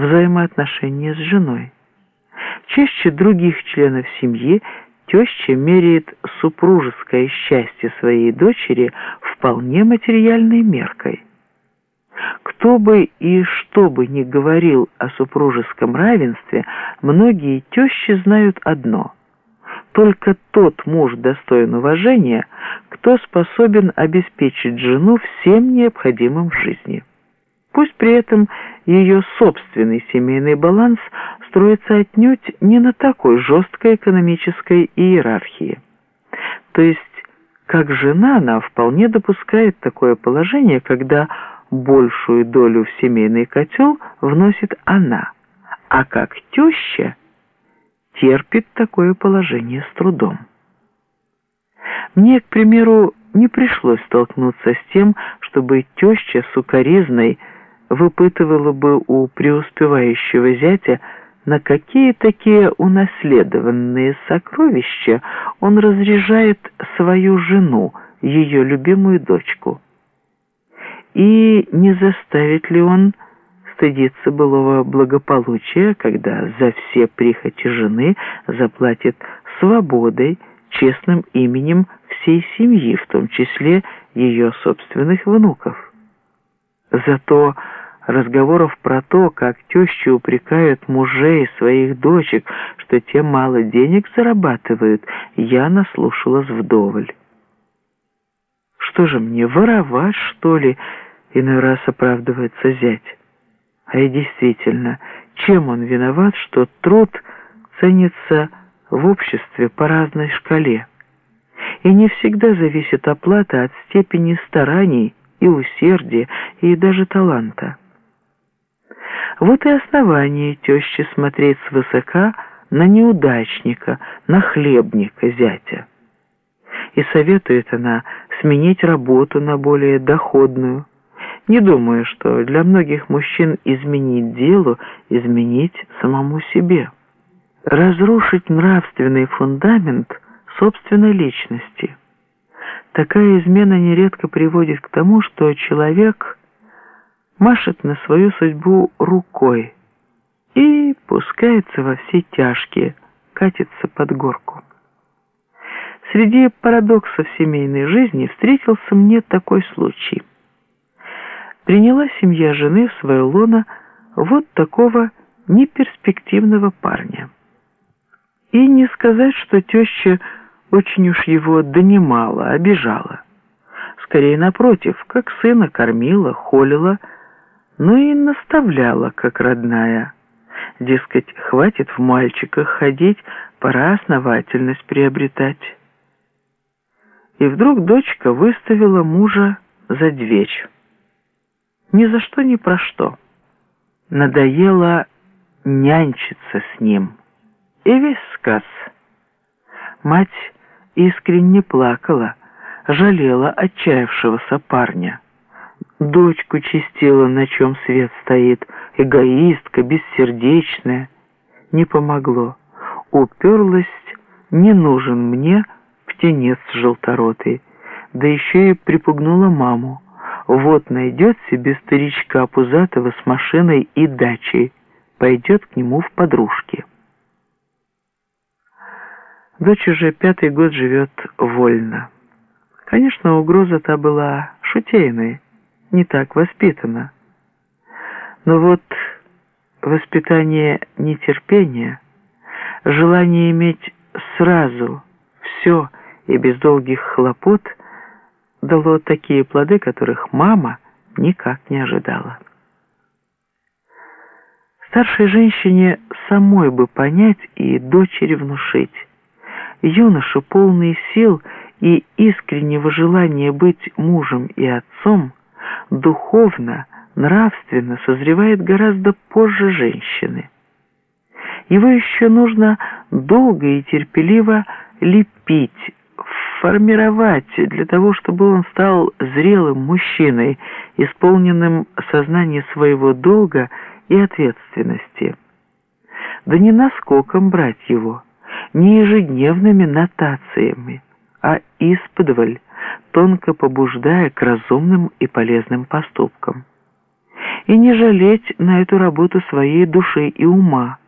взаимоотношения с женой. Чаще других членов семьи теща меряет супружеское счастье своей дочери вполне материальной меркой. Кто бы и что бы ни говорил о супружеском равенстве, многие тещи знают одно – только тот муж достоин уважения, кто способен обеспечить жену всем необходимым в жизни. Пусть при этом ее собственный семейный баланс строится отнюдь не на такой жесткой экономической иерархии. То есть, как жена, она вполне допускает такое положение, когда большую долю в семейный котел вносит она, а как теща терпит такое положение с трудом. Мне, к примеру, не пришлось столкнуться с тем, чтобы теща сукоризной выпытывала бы у преуспевающего зятя, на какие такие унаследованные сокровища он разряжает свою жену, ее любимую дочку. И не заставит ли он стыдиться былого благополучия, когда за все прихоти жены заплатит свободой, честным именем всей семьи, в том числе ее собственных внуков. Зато разговоров про то, как тещи упрекают мужей своих дочек, что те мало денег зарабатывают, я наслушалась вдоволь. Что же мне, воровать, что ли, иной раз оправдывается зять? А и действительно, чем он виноват, что труд ценится в обществе по разной шкале? И не всегда зависит оплата от степени стараний и усердия, и даже таланта. Вот и основание тещи смотреть свысока на неудачника, на хлебника зятя. И советует она сменить работу на более доходную, не думаю, что для многих мужчин изменить делу, изменить самому себе. Разрушить нравственный фундамент собственной личности. Такая измена нередко приводит к тому, что человек машет на свою судьбу рукой и пускается во все тяжкие, катится под горку. Среди парадоксов семейной жизни встретился мне такой случай – приняла семья жены в свое лоно вот такого неперспективного парня. И не сказать, что теща очень уж его донимала, обижала. Скорее, напротив, как сына кормила, холила, но и наставляла, как родная. Дескать, хватит в мальчиках ходить, пора основательность приобретать. И вдруг дочка выставила мужа за дверь ни за что ни про что. Надоело нянчиться с ним. И весь сказ. Мать искренне плакала, жалела отчаявшегося парня. Дочку чистила, на чем свет стоит, эгоистка, бессердечная. Не помогло. Уперлась, не нужен мне птенец желторотый, да еще и припугнула маму. Вот найдет себе старичка пузатого с машиной и дачей, пойдет к нему в подружки. Дочь уже пятый год живет вольно. Конечно, угроза та была шутейной, не так воспитана. Но вот воспитание нетерпения, желание иметь сразу все и без долгих хлопот – дало такие плоды, которых мама никак не ожидала. Старшей женщине самой бы понять и дочери внушить. Юноша, полный сил и искреннего желания быть мужем и отцом, духовно, нравственно созревает гораздо позже женщины. Его еще нужно долго и терпеливо лепить, формировать для того, чтобы он стал зрелым мужчиной, исполненным сознания своего долга и ответственности. Да не наскоком брать его, не ежедневными нотациями, а исподволь, тонко побуждая к разумным и полезным поступкам. и не жалеть на эту работу своей души и ума.